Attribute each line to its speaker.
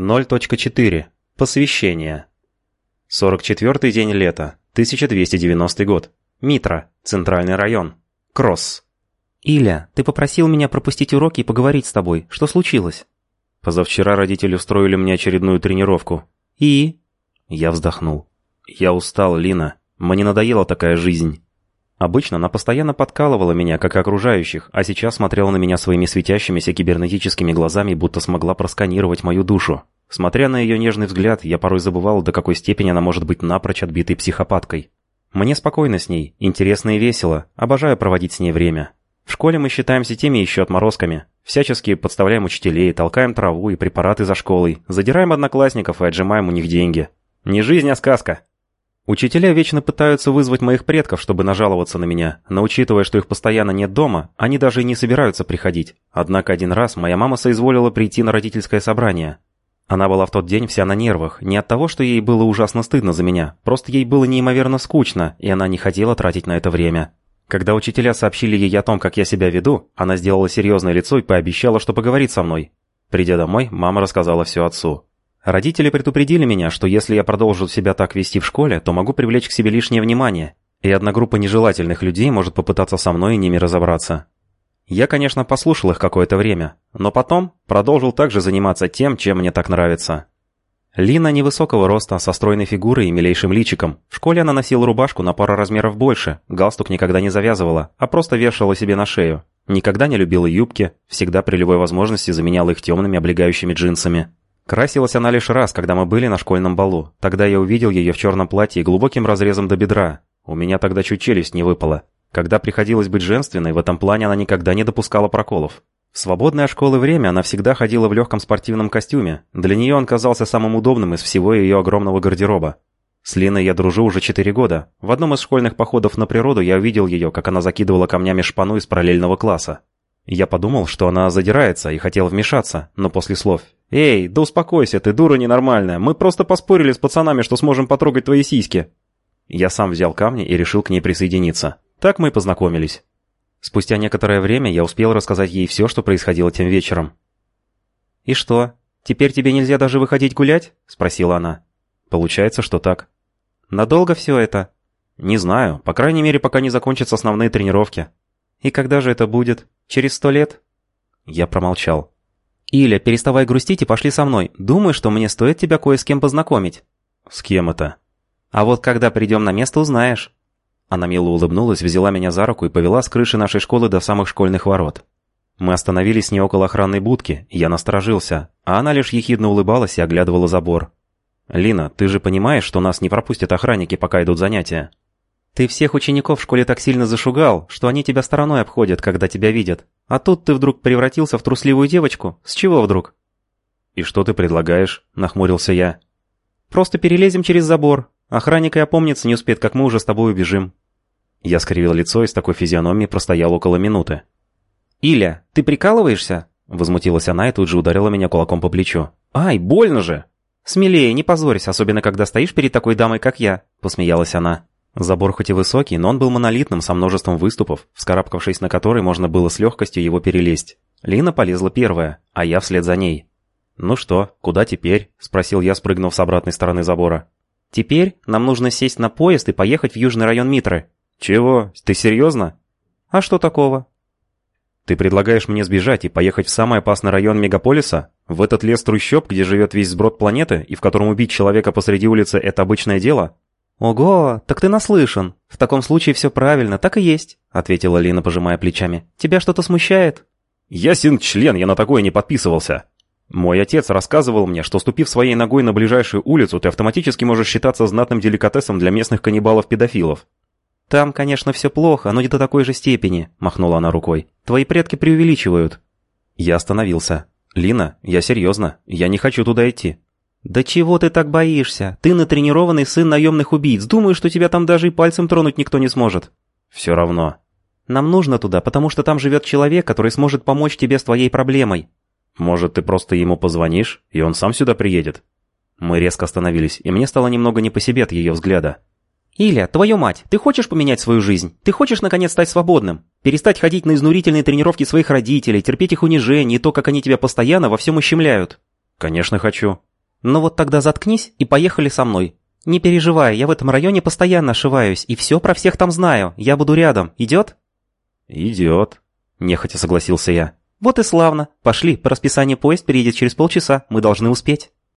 Speaker 1: 0.4. Посвящение. 44-й день лета, 1290 год. Митра, Центральный район. Кросс.
Speaker 2: «Иля, ты попросил меня пропустить уроки и поговорить с тобой. Что случилось?»
Speaker 1: Позавчера родители устроили мне очередную тренировку.
Speaker 2: «И?»
Speaker 1: Я вздохнул. «Я устал, Лина. Мне надоела такая жизнь». Обычно она постоянно подкалывала меня, как и окружающих, а сейчас смотрела на меня своими светящимися кибернетическими глазами, будто смогла просканировать мою душу. Смотря на ее нежный взгляд, я порой забывал, до какой степени она может быть напрочь отбитой психопаткой. Мне спокойно с ней, интересно и весело, обожаю проводить с ней время. В школе мы считаемся теми еще отморозками. Всячески подставляем учителей, толкаем траву и препараты за школой, задираем одноклассников и отжимаем у них деньги. Не жизнь, а сказка. Учителя вечно пытаются вызвать моих предков, чтобы нажаловаться на меня, но учитывая, что их постоянно нет дома, они даже и не собираются приходить. Однако один раз моя мама соизволила прийти на родительское собрание. Она была в тот день вся на нервах, не от того, что ей было ужасно стыдно за меня, просто ей было неимоверно скучно, и она не хотела тратить на это время. Когда учителя сообщили ей о том, как я себя веду, она сделала серьезное лицо и пообещала, что поговорит со мной. Придя домой, мама рассказала все отцу. Родители предупредили меня, что если я продолжу себя так вести в школе, то могу привлечь к себе лишнее внимание, и одна группа нежелательных людей может попытаться со мной и ними разобраться. Я, конечно, послушал их какое-то время, но потом продолжил также заниматься тем, чем мне так нравится. Лина невысокого роста, со стройной фигурой и милейшим личиком. В школе она носила рубашку на пару размеров больше, галстук никогда не завязывала, а просто вешала себе на шею. Никогда не любила юбки, всегда при любой возможности заменяла их темными облегающими джинсами. Красилась она лишь раз, когда мы были на школьном балу. Тогда я увидел ее в черном платье глубоким разрезом до бедра. У меня тогда чуть челюсть не выпала. Когда приходилось быть женственной, в этом плане она никогда не допускала проколов. В свободное от школы время она всегда ходила в легком спортивном костюме. Для нее он казался самым удобным из всего ее огромного гардероба. С Линой я дружу уже 4 года. В одном из школьных походов на природу я увидел ее, как она закидывала камнями шпану из параллельного класса. Я подумал, что она задирается и хотел вмешаться, но после слов «Эй, да успокойся, ты дура ненормальная, мы просто поспорили с пацанами, что сможем потрогать твои сиськи». Я сам взял камни и решил к ней присоединиться. Так мы и познакомились. Спустя некоторое время я успел рассказать ей все, что происходило тем вечером. «И что, теперь тебе нельзя даже выходить гулять?» – спросила она. «Получается, что так». «Надолго все это?» «Не знаю, по крайней мере, пока не закончатся основные тренировки». «И когда же это будет? Через сто лет?» Я промолчал. «Иля, переставай грустить и пошли со мной. Думаю, что мне стоит тебя кое с кем познакомить». «С кем это?» «А вот когда придем на место, узнаешь». Она мило улыбнулась, взяла меня за руку и повела с крыши нашей школы до самых школьных ворот. Мы остановились не около охранной будки, я насторожился, а она лишь ехидно улыбалась и оглядывала забор. «Лина, ты же понимаешь, что нас не пропустят охранники, пока идут занятия?» Ты всех учеников в школе так сильно зашугал, что они тебя стороной обходят, когда тебя видят. А тут ты вдруг превратился в трусливую девочку. С чего вдруг?» «И что ты предлагаешь?» – нахмурился я. «Просто перелезем через забор. Охранник и опомнится не успеет, как мы уже с тобой убежим». Я скривил лицо и с такой физиономией простоял около минуты. «Иля, ты прикалываешься?» – возмутилась она и тут же ударила меня кулаком по плечу. «Ай, больно же!» «Смелее, не позорься, особенно когда стоишь перед такой дамой, как я», – посмеялась она. Забор хоть и высокий, но он был монолитным со множеством выступов, вскарабкавшись на который можно было с легкостью его перелезть. Лина полезла первая, а я вслед за ней. «Ну что, куда теперь?» – спросил я, спрыгнув с обратной стороны забора. «Теперь нам нужно сесть на поезд и поехать в южный район Митры». «Чего? Ты серьезно?» «А что такого?» «Ты предлагаешь мне сбежать и поехать в самый опасный район мегаполиса? В этот лес трущоб, где живет весь сброд планеты, и в котором убить человека посреди улицы – это обычное дело?» «Ого, так ты наслышан. В таком случае все правильно, так и есть», — ответила Лина, пожимая плечами. «Тебя что-то смущает?» «Ясен член, я на такое не подписывался». Мой отец рассказывал мне, что ступив своей ногой на ближайшую улицу, ты автоматически можешь считаться знатным деликатесом для местных каннибалов-педофилов.
Speaker 2: «Там, конечно, все плохо, но не до такой же степени», — махнула она рукой. «Твои предки преувеличивают».
Speaker 1: Я остановился. «Лина, я серьезно. Я не хочу туда идти.
Speaker 2: «Да чего ты так боишься? Ты натренированный сын наемных убийц. Думаю, что тебя там даже и пальцем тронуть никто не сможет».
Speaker 1: «Все равно».
Speaker 2: «Нам нужно туда, потому что там живет человек, который сможет помочь тебе с твоей проблемой».
Speaker 1: «Может, ты просто ему позвонишь, и он сам сюда приедет?» Мы резко остановились, и мне стало немного не по себе от ее взгляда.
Speaker 2: «Иля, твою мать, ты хочешь поменять свою жизнь? Ты хочешь, наконец, стать свободным? Перестать ходить на изнурительные тренировки своих родителей, терпеть их унижение и то, как они тебя постоянно во всем ущемляют?»
Speaker 1: «Конечно хочу.
Speaker 2: «Ну вот тогда заткнись и поехали со мной. Не переживай, я в этом районе постоянно ошиваюсь и все про всех там знаю. Я буду рядом. Идет?»
Speaker 1: «Идет», — нехотя согласился я.
Speaker 2: «Вот и славно. Пошли, по расписанию поезд переедет через полчаса. Мы должны успеть».